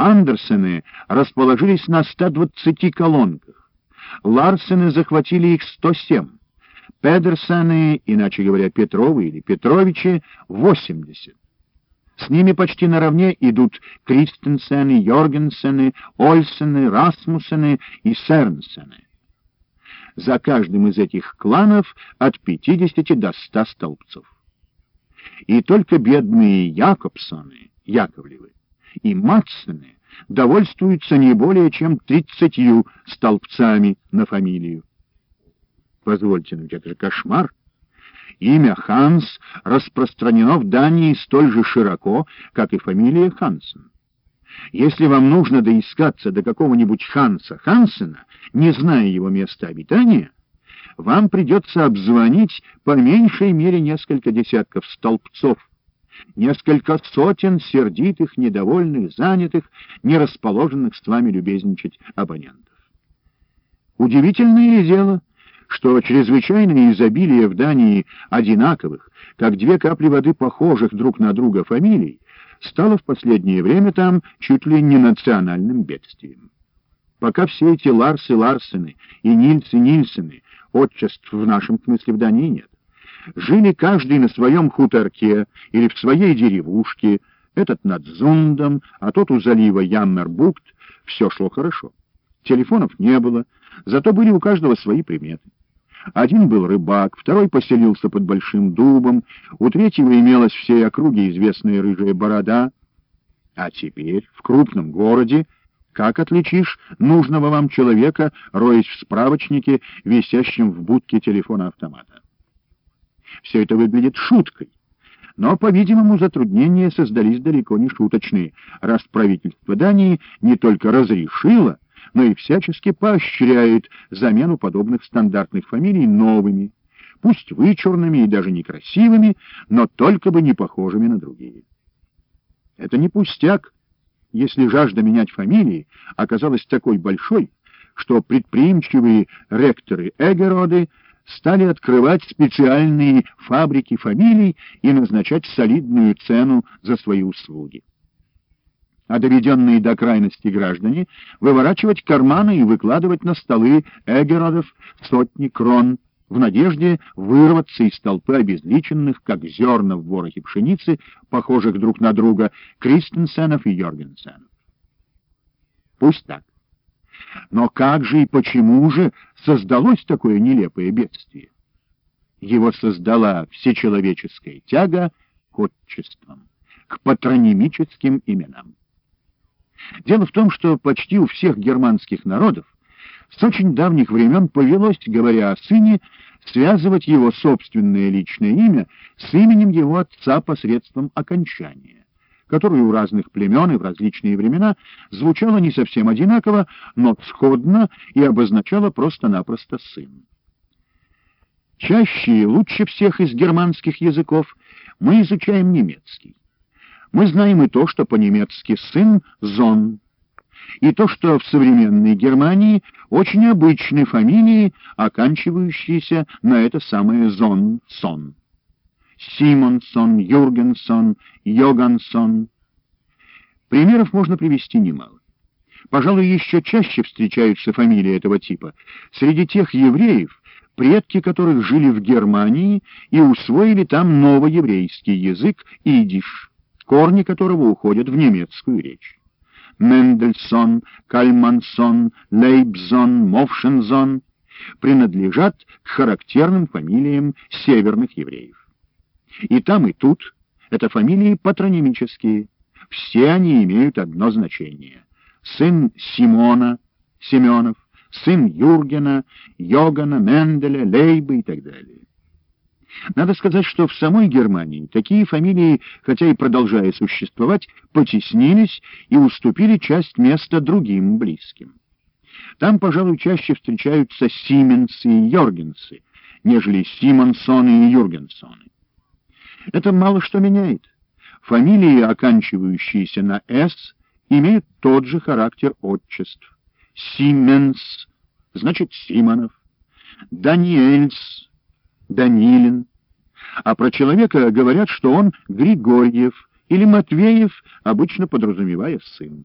Андерсены расположились на 120 колонках. Ларсены захватили их 107. Педерсены, иначе говоря, Петровы или Петровичи, 80. С ними почти наравне идут Кристенсены, Йоргенсены, Ольсены, Расмусены и Сернсены. За каждым из этих кланов от 50 до 100 столбцов. И только бедные Якобсоны, Яковлевы, и Матсены довольствуются не более чем тридцатью столбцами на фамилию. Позвольте, ну это же кошмар. Имя Ханс распространено в Дании столь же широко, как и фамилия Хансен. Если вам нужно доискаться до какого-нибудь Ханса Хансена, не зная его места обитания, вам придется обзвонить по меньшей мере несколько десятков столбцов, несколько сотен сердитых, недовольных, занятых, не расположенных с вами любезничать абонентов. Удивительное дело — что чрезвычайное изобилие в Дании одинаковых, как две капли воды похожих друг на друга фамилий, стало в последнее время там чуть ли не национальным бедствием. Пока все эти Ларсы Ларсены и Нильсы Нильсены, отчеств в нашем смысле в Дании нет, жили каждый на своем хуторке или в своей деревушке, этот над Зундом, а тот у залива Яммербукт, все шло хорошо. Телефонов не было, зато были у каждого свои приметы. Один был рыбак, второй поселился под большим дубом, у третьего имелась всей округе известная рыжая борода. А теперь в крупном городе как отличишь нужного вам человека, роясь в справочнике, висящем в будке телефона-автомата? Все это выглядит шуткой. Но, по-видимому, затруднения создались далеко не шуточные, раз правительство Дании не только разрешило, но и всячески поощряет замену подобных стандартных фамилий новыми, пусть вычурными и даже некрасивыми, но только бы не похожими на другие. Это не пустяк, если жажда менять фамилии оказалась такой большой, что предприимчивые ректоры Эгероды стали открывать специальные фабрики фамилий и назначать солидную цену за свои услуги а доведенные до крайности граждане выворачивать карманы и выкладывать на столы эгеродов сотни крон в надежде вырваться из толпы обезличенных, как зерна в ворохе пшеницы, похожих друг на друга, Кристенсенов и Йоргенсенов. Пусть так. Но как же и почему же создалось такое нелепое бедствие? Его создала всечеловеческая тяга к отчествам, к патронимическим именам. Дело в том, что почти у всех германских народов с очень давних времен повелось, говоря о сыне, связывать его собственное личное имя с именем его отца посредством окончания, которое у разных племен и в различные времена звучало не совсем одинаково, но сходно и обозначало просто-напросто «сын». Чаще и лучше всех из германских языков мы изучаем немецкий. Мы знаем и то, что по-немецки «сын» — «зон», и то, что в современной Германии очень обычны фамилии, оканчивающиеся на это самое «зон» — «сон». Симонсон, Юргенсон, Йогансон. Примеров можно привести немало. Пожалуй, еще чаще встречаются фамилии этого типа среди тех евреев, предки которых жили в Германии и усвоили там новоеврейский язык идиш корни которого уходят в немецкую речь. Мендельсон, Кальмансон, Лейбзон, Мовшензон принадлежат к характерным фамилиям северных евреев. И там, и тут это фамилии патронимические. Все они имеют одно значение. Сын Симона, Семенов, сын Юргена, Йогана, Менделя, Лейба и так далее. Надо сказать, что в самой Германии такие фамилии, хотя и продолжая существовать, потеснились и уступили часть места другим близким. Там, пожалуй, чаще встречаются Сименсы и Йоргенсы, нежели Симонсоны и Юргенсоны. Это мало что меняет. Фамилии, оканчивающиеся на «с», имеют тот же характер отчеств. Сименс значит Симонов, Даниэльс Данилин. А про человека говорят, что он Григорьев или Матвеев, обычно подразумевая сын.